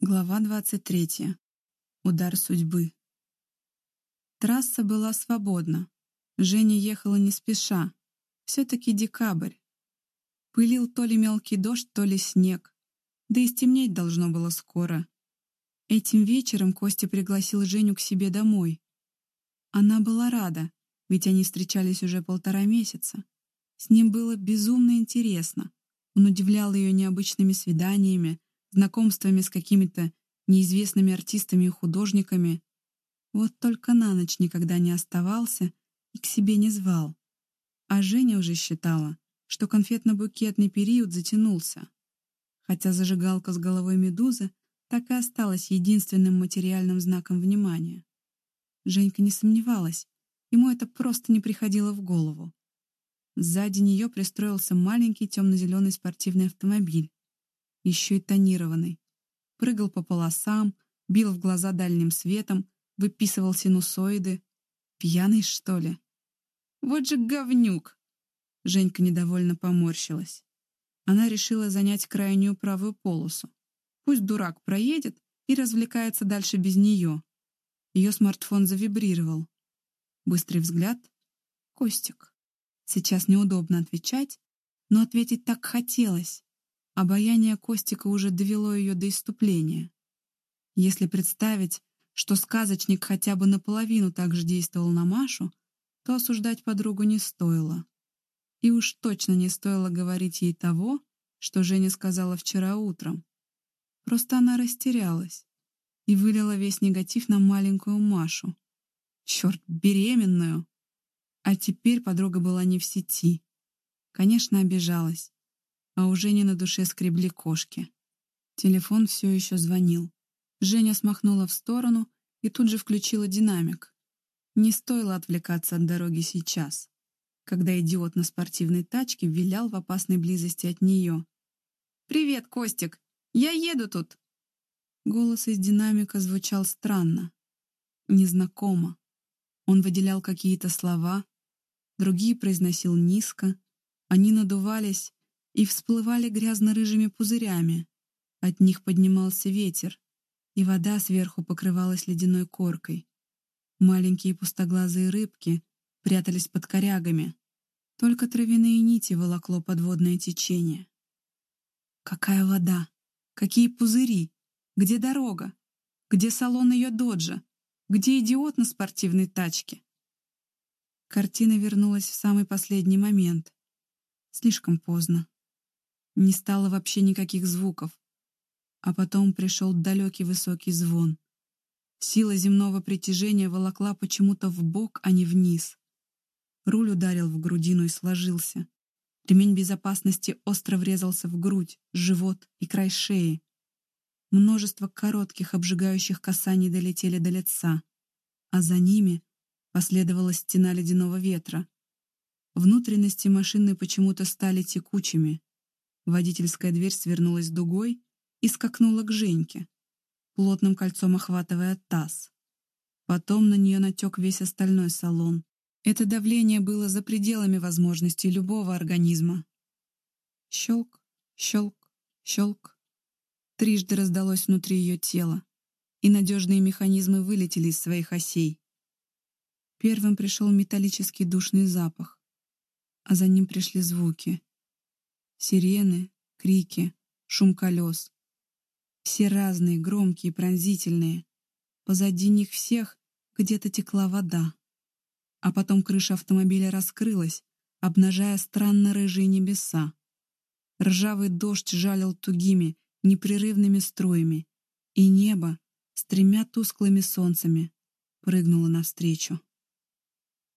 Глава 23. Удар судьбы. Трасса была свободна. Женя ехала не спеша. Все-таки декабрь. Пылил то ли мелкий дождь, то ли снег. Да и стемнеть должно было скоро. Этим вечером Костя пригласил Женю к себе домой. Она была рада, ведь они встречались уже полтора месяца. С ним было безумно интересно. Он удивлял ее необычными свиданиями, знакомствами с какими-то неизвестными артистами и художниками. Вот только на ночь никогда не оставался и к себе не звал. А Женя уже считала, что конфетно-букетный период затянулся. Хотя зажигалка с головой медузы так и осталась единственным материальным знаком внимания. Женька не сомневалась, ему это просто не приходило в голову. Сзади нее пристроился маленький темно-зеленый спортивный автомобиль, еще и тонированный. Прыгал по полосам, бил в глаза дальним светом, выписывал синусоиды. Пьяный, что ли? Вот же говнюк! Женька недовольно поморщилась. Она решила занять крайнюю правую полосу. Пусть дурак проедет и развлекается дальше без нее. Ее смартфон завибрировал. Быстрый взгляд. Костик. Сейчас неудобно отвечать, но ответить так хотелось. Обаяние Костика уже довело ее до иступления. Если представить, что сказочник хотя бы наполовину так же действовал на Машу, то осуждать подругу не стоило. И уж точно не стоило говорить ей того, что Женя сказала вчера утром. Просто она растерялась и вылила весь негатив на маленькую Машу. Черт, беременную! А теперь подруга была не в сети. Конечно, обижалась а у Жени на душе скребли кошки. Телефон все еще звонил. Женя смахнула в сторону и тут же включила динамик. Не стоило отвлекаться от дороги сейчас, когда идиот на спортивной тачке вилял в опасной близости от нее. «Привет, Костик! Я еду тут!» Голос из динамика звучал странно, незнакомо. Он выделял какие-то слова, другие произносил низко, они надувались и всплывали грязно-рыжими пузырями. От них поднимался ветер, и вода сверху покрывалась ледяной коркой. Маленькие пустоглазые рыбки прятались под корягами. Только травяные нити волокло подводное течение. Какая вода? Какие пузыри? Где дорога? Где салон ее доджа? Где идиот на спортивной тачке? Картина вернулась в самый последний момент. Слишком поздно. Не стало вообще никаких звуков. А потом пришел далекий высокий звон. Сила земного притяжения волокла почему-то в бок, а не вниз. Руль ударил в грудину и сложился. Ремень безопасности остро врезался в грудь, живот и край шеи. Множество коротких обжигающих касаний долетели до лица, а за ними последовала стена ледяного ветра. Внутренности машины почему-то стали текучими. Водительская дверь свернулась дугой и скакнула к Женьке, плотным кольцом охватывая таз. Потом на нее натек весь остальной салон. Это давление было за пределами возможностей любого организма. Щелк, щелк, щелк. Трижды раздалось внутри ее тела, и надежные механизмы вылетели из своих осей. Первым пришел металлический душный запах, а за ним пришли звуки — Сирены, крики, шум колес. Все разные, громкие, пронзительные. Позади них всех где-то текла вода. А потом крыша автомобиля раскрылась, обнажая странно рыжие небеса. Ржавый дождь жалил тугими, непрерывными струями, и небо с тремя тусклыми солнцами прыгнуло навстречу.